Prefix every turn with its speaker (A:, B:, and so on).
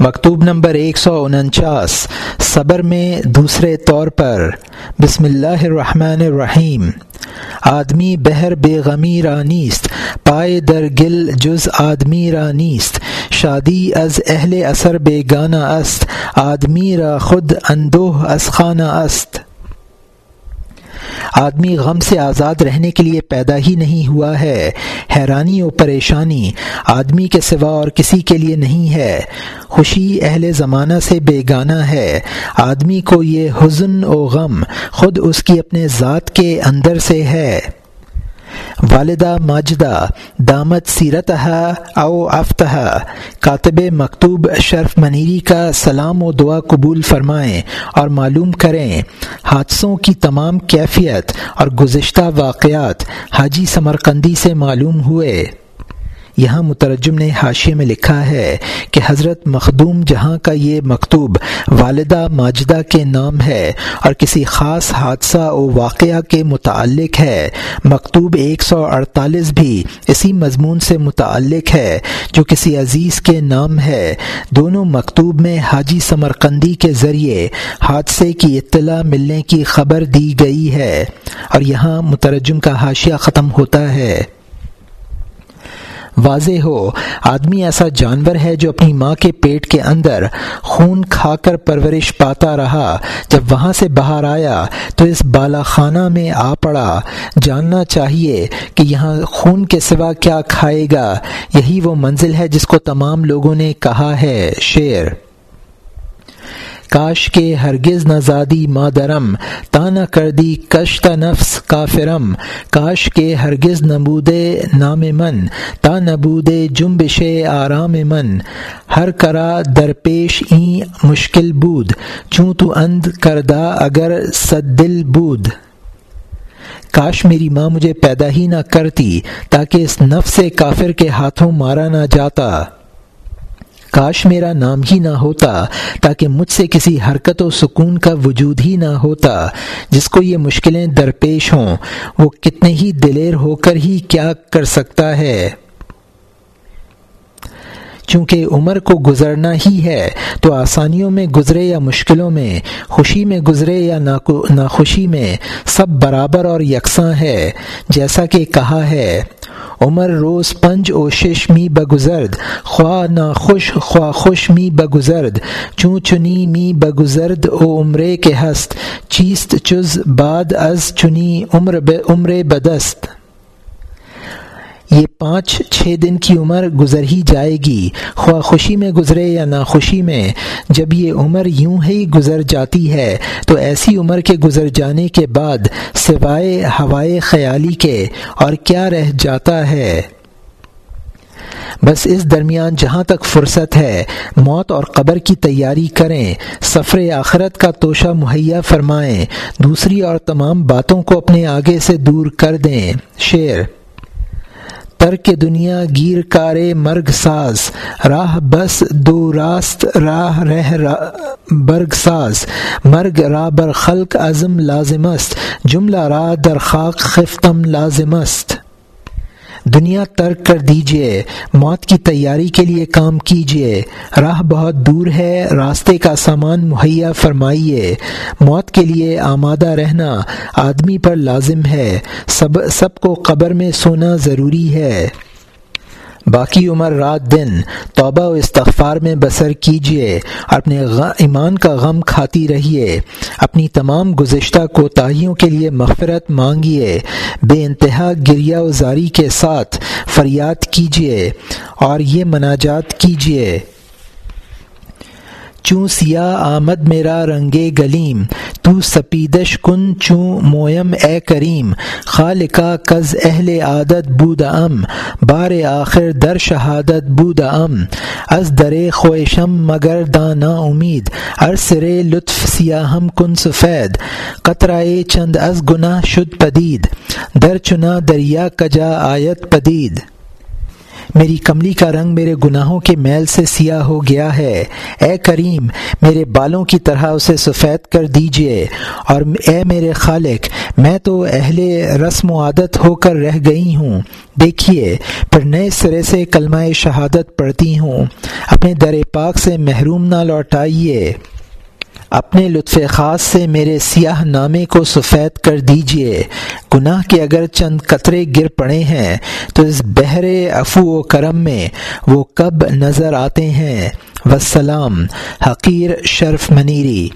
A: مکتوب نمبر ایک سو انچاس، صبر میں دوسرے طور پر۔ بسم اللہ الرحمن الرحیم۔ آدمی بہر بے غمی رانیست پائے در گل جز آدمی رانیست شادی از اہل اثر بے گانا است، آدمی را خود اندوہ از خانہ است۔ آدمی غم سے آزاد رہنے کے لیے پیدا ہی نہیں ہوا ہے۔ حیرانی و پریشانی آدمی کے سوا اور کسی کے لیے نہیں ہے۔ خوشی اہل زمانہ سے بیگانہ ہے۔ آدمی کو یہ حزن و غم خود اس کی اپنے ذات کے اندر سے ہے۔ والدہ ماجدہ دامت سیرتہ او افتہ کاتب مکتوب شرف منیری کا سلام و دعا قبول فرمائیں اور معلوم کریں حادثوں کی تمام کیفیت اور گزشتہ واقعات حاجی سمرقندی سے معلوم ہوئے۔ یہاں مترجم نے حاشے میں لکھا ہے کہ حضرت مخدوم جہاں کا یہ مکتوب والدہ ماجدہ کے نام ہے اور کسی خاص حادثہ و واقعہ کے متعلق ہے، مکتوب ایک سو اڑتالیس بھی اسی مضمون سے متعلق ہے جو کسی عزیز کے نام ہے۔ دونوں مکتوب میں حاجی سمرقندی کے ذریعے حادثے کی اطلاع ملنے کی خبر دی گئی ہے اور یہاں مترجم کا حاشیہ ختم ہوتا ہے۔ واضح ہو، آدمی ایسا جانور ہے جو اپنی ماں کے پیٹ کے اندر خون کھا کر پرورش پاتا رہا۔ جب وہاں سے باہر آیا تو اس بالا خانہ میں آ پڑا۔ جاننا چاہیے کہ یہاں خون کے سوا کیا کھائے گا۔ یہی وہ منزل ہے جس کو تمام لوگوں نے کہا ہے۔ شعر کاش کے ہرگز نہ زادی مادرم تانا کر دی کشت نفس کافرم۔ کاش کے ہرگز نبود نام من، تا نبود جنبش آرام من۔ ہر کرا درپیش این مشکل بود، چوں تو اند کردہ اگر صد دل بود۔ کاش میری ماں مجھے پیدا ہی نہ کرتی، تاکہ اس نفس کافر کے ہاتھوں مارا نہ جاتا۔ کاش میرا نام ہی نہ ہوتا، تاکہ مجھ سے کسی حرکت و سکون کا وجود ہی نہ ہوتا۔ جس کو یہ مشکلیں درپیش ہوں، وہ کتنے ہی دلیر ہو کر ہی کیا کر سکتا ہے۔ چونکہ عمر کو گزرنا ہی ہے، تو آسانیوں میں گزرے یا مشکلوں میں، خوشی میں گزرے یا ناخوشی میں، سب برابر اور یکساں ہے، جیسا کہ کہا ہے۔ عمر روز پنج او شش می بگزرد. خواہ نہ خوش خواہ خوش می بگزرد. چون چنی می بگزرد او عمرے کے ہست. چیست چز بعد از چنی عمر عمر بدست. یہ پانچ چھ دن کی عمر گزر ہی جائے گی، خواہ خوشی میں گزرے یا ناخوشی میں۔ جب یہ عمر یوں ہی گزر جاتی ہے، تو ایسی عمر کے گزر جانے کے بعد سوائے ہوائے خیالی کے اور کیا رہ جاتا ہے؟ بس اس درمیان جہاں تک فرصت ہے، موت اور قبر کی تیاری کریں۔ سفر آخرت کا توشہ مہیا فرمائیں۔ دوسری اور تمام باتوں کو اپنے آگے سے دور کر دیں۔ شعر ترک دنیا گیر کارے مرگ ساز، راہ بس دو راست، راہ رہ برگ ساز۔ مرگ را بر خلق عزم لازمست جملہ را در خاک خفتم لازمست دنیا ترک کر دیجیے موت کی تیاری کے لیے کام کیجیے راہ بہت دور ہے، راستے کا سامان مہیا فرمائیے۔ موت کے لیے آمادہ رہنا آدمی پر لازم ہے۔ سب سب کو قبر میں سونا ضروری ہے۔ باقی عمر رات دن توبہ و استغفار میں بسر کیجیے اپنے ایمان کا غم کھاتی رہیے، اپنی تمام گزشتہ کوتاہیوں کے لیے مغفرت مانگیے، بے انتہا گریا و زاری کے ساتھ فریاد کیجیے اور یہ مناجات کیجیے چوں سیاہ آمد میرا رنگے گلیم تو سپیدش کن چوں مویم اے کریم خالقہ کز اہل عادت بود ام، بار آخر در شہادت بود ام۔ از در خویشم مگر دانا امید ارسر لطف سیاہم کن سفید۔ قطرائے چند از گناہ شد پدید، در چنا دریا کجا آیت پدید۔ میری کملی کا رنگ میرے گناہوں کے میل سے سیاہ ہو گیا ہے۔ اے کریم، میرے بالوں کی طرح اسے سفید کر دیجیے۔ اور اے میرے خالق، میں تو اہل رسم و عادت ہو کر رہ گئی ہوں۔ دیکھیے پھر نئے سرے سے کلمہ شہادت پڑھتی ہوں۔ اپنے در پاک سے محروم نہ لوٹائیے۔ اپنے لطف خاص سے میرے سیاہ نامے کو سفید کر دیجیے۔ گناہ کے اگر چند قطرے گر پڑے ہیں، تو اس بحر افو و کرم میں وہ کب نظر آتے ہیں۔ وسلام، حقیر شرف منیری۔